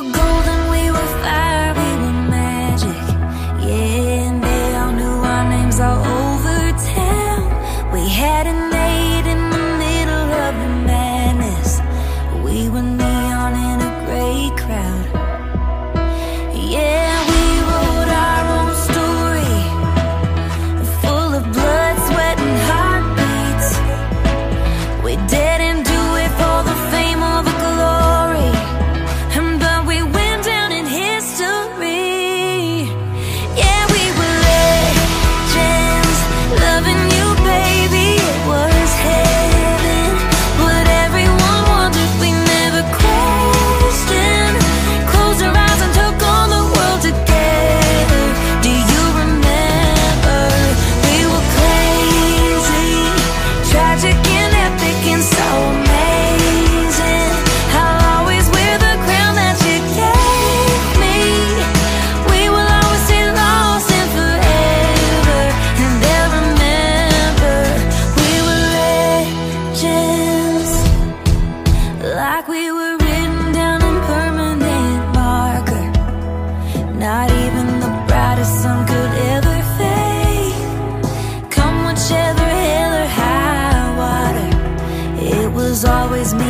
golden, always me